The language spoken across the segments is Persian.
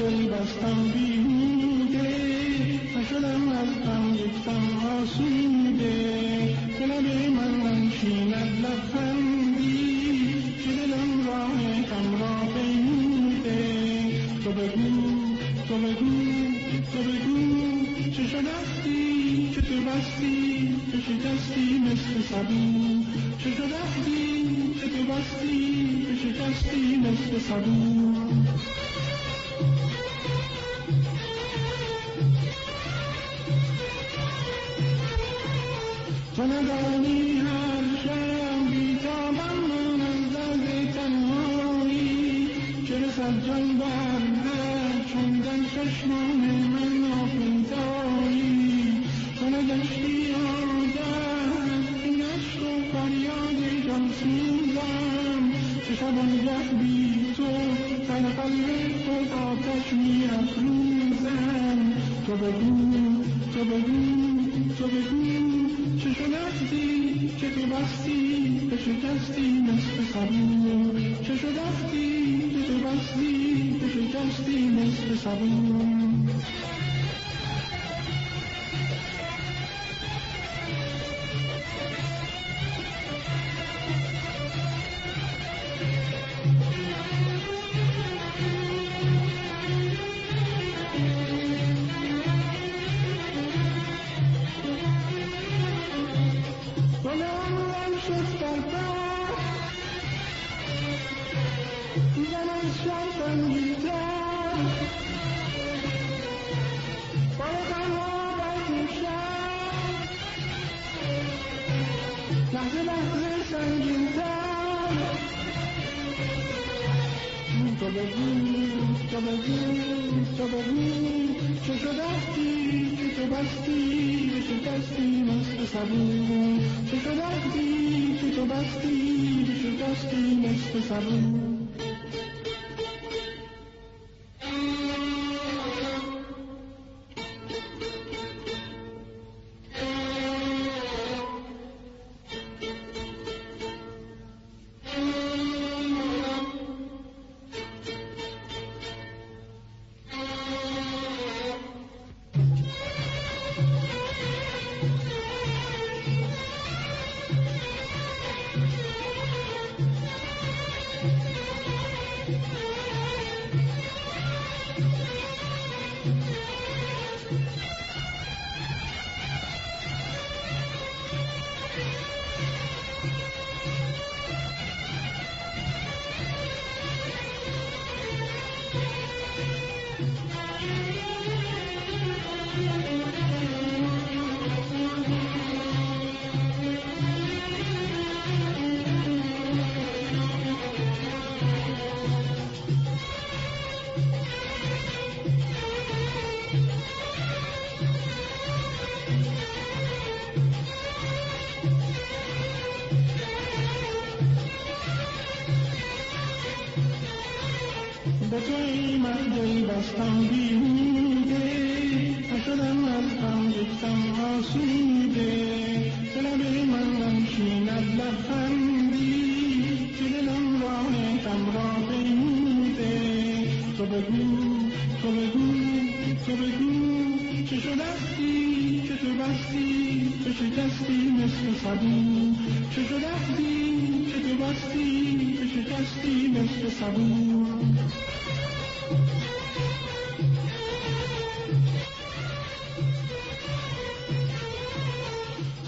دل بستم بیهوده نشدم از غم یکدم آسوده به لب من ننشیند لبخندی که دلم راه غم را پیموده تو بگو تو بگو تو بگو چه شدستی؟ که تو بستی که شکستی مثل سبو چه شدستی؟ که تو بستی که شکستی مثل سبو. چون در چشمان من نگشتی عادت این عشق و فریاد جان سوزم که شبانگه بی تو در قلب خود آتش می افروزم تو بگو تو بگو تو بگو چه تو بستی به شکستی مثل سبو چه شدستی؟ که تو بستی به شکستی مثل سبو گلم لحظه لحظه سنگینتر تو بگو تو بگو تو بگو چه شدستی که تو بستی به شکستی مثل سبو چه شدستی که تو بستی به شکستی مثل سبو Yeah. دل بستم بیهوده نشدم از غم یکدم آسوده به لب من ننشیند لبخندی که دلم راه غم را پیموده تو بگو تو بگو تو بگو چه شدستی که تو بستی تو شکستی مثل سبو چه شدستی که تو بستی تو شکستی مثل سبو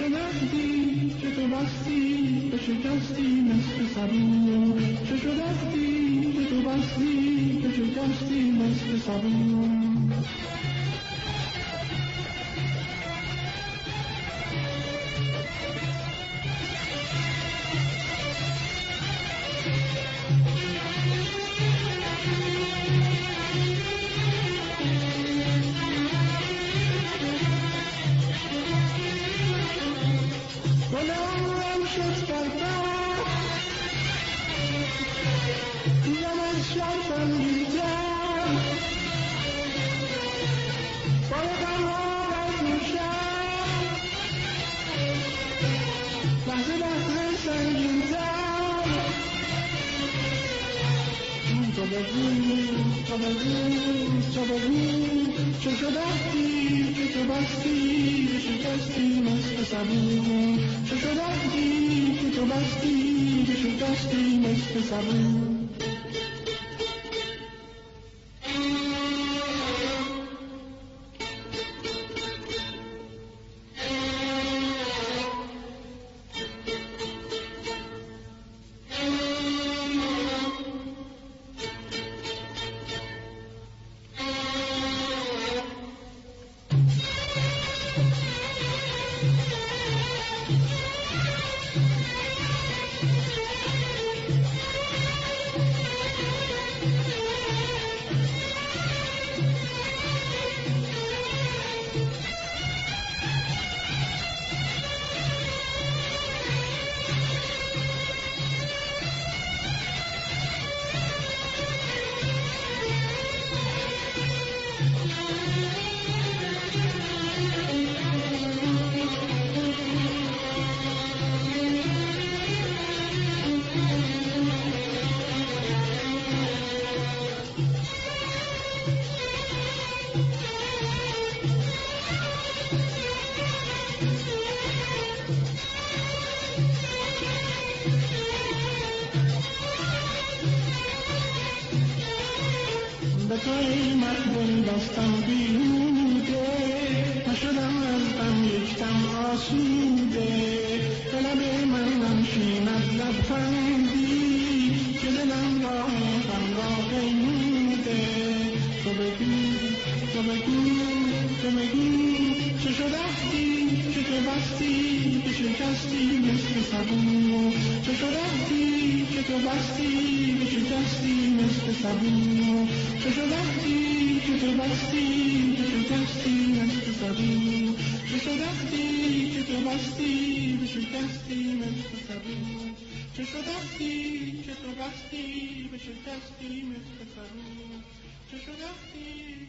شدستی که تو بستی به شکستی مثل سبو چه شدستی که تو بستی به شکستی مثل سبو چه شدتی که تو بستی شکستی مثل سبون چه شدتی که تو بستی شکستی مثل سبون ای مقبول دستم بیهوده نشدم از غم یکدم آسوده. به لب من ننشیند لبخندی که دلم را غم را قیموده تو بگو تو بگو تو بگو چه که تو بستی که شکستی مثل سبون چه که تو بستی مثل سبون چه شدستی که تو بستی که شکستی مثل سبون چه شدستی که تو بستی که شکستی مثل سبون چه شدستی که تو بستی به شکستی مثل سبون چه شدستی